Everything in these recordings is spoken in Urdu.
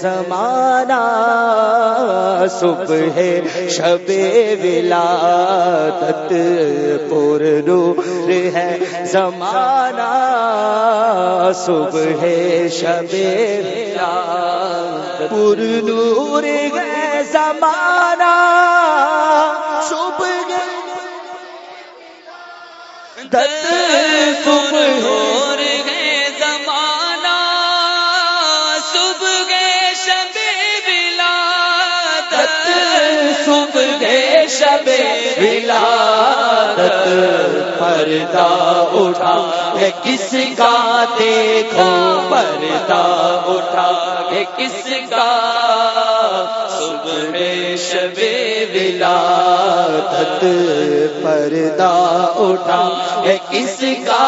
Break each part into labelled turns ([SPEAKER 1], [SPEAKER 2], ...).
[SPEAKER 1] زمانہ صبح ہے، شب ولادت پر نور ہے۔ زمانہ صبح ہے، شب ولادت پر نور ہے۔ زمانہ صبح دت صبح
[SPEAKER 2] صبح گئے شب ولادت
[SPEAKER 1] پردہ اٹھا۔ ہے کس کا دیکھو پردہ اٹھا۔ ہے کس کا صبح شب ولادت پردہ اٹھا ہے کس کا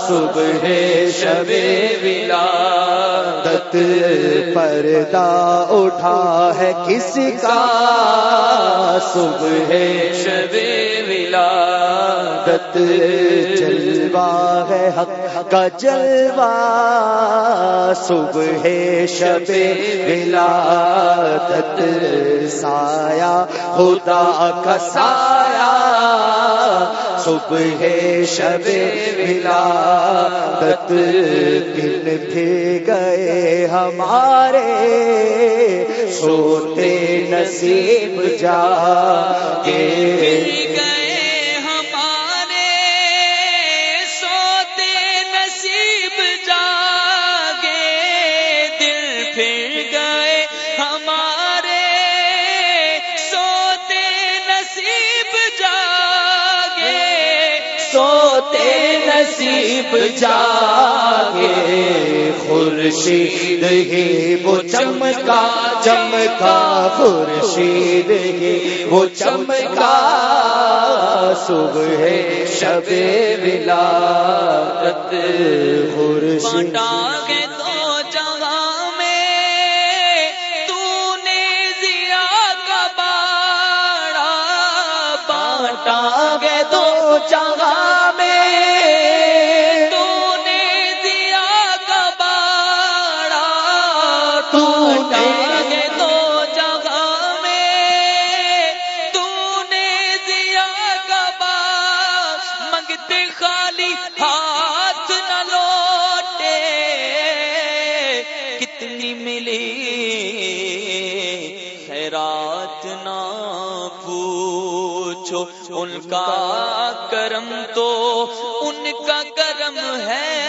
[SPEAKER 1] صبح شب ولادت پردہ اٹھا ہے کس کا صبح شب ولادت جلوہ ہے حق کا جلوہ صبح شب ولادت سایہ، خدا کا سایہ۔ صبح شب ولادت دن پھر گئے ہمارے۔ سوتے نصیب جا
[SPEAKER 2] گئے نصیب جاگے۔ سوتے نصیب جاگے۔
[SPEAKER 1] خورشید ہی وہ چمکا چمکا خورشید ہی وہ چمکا۔ صبح شب ولادت خورشید گے دو جگہ میں
[SPEAKER 2] تو نے دیا کا باڑا
[SPEAKER 1] تو
[SPEAKER 2] ٹانگے دو جگہ میں تو نے دیا کا باڑ منگتے خالی پوچھو، ان کا کرم تو ان کا کرم ہے۔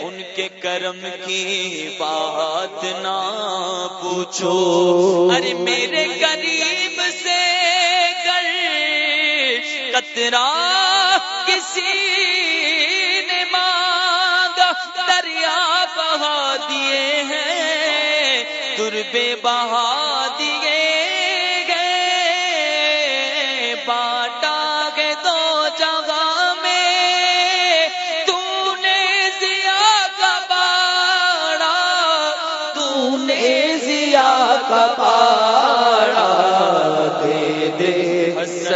[SPEAKER 2] ان کے کرم کی بات نہ پوچھو۔ ارے میرے قریب سے گر کترا کسی نے مانگا، دریا بہا دیے ہیں، دربے بہا دیے گئے دو جگہ میں تو نے ضیا کا باڑا تو نے
[SPEAKER 1] ضیا کا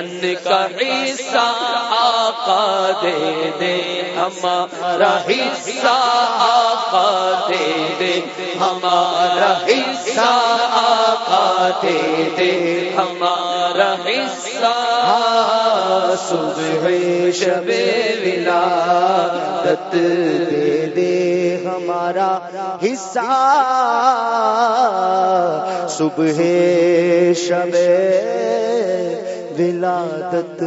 [SPEAKER 1] حسن کا حصہ آقا دے دے، ہمارا حصہ آقا دے دے، ہمارا حصہ آقا دے دے، ہمارا حصہ صبح شب ولادت دے دے، ہمارا حصہ صبح شب ولادت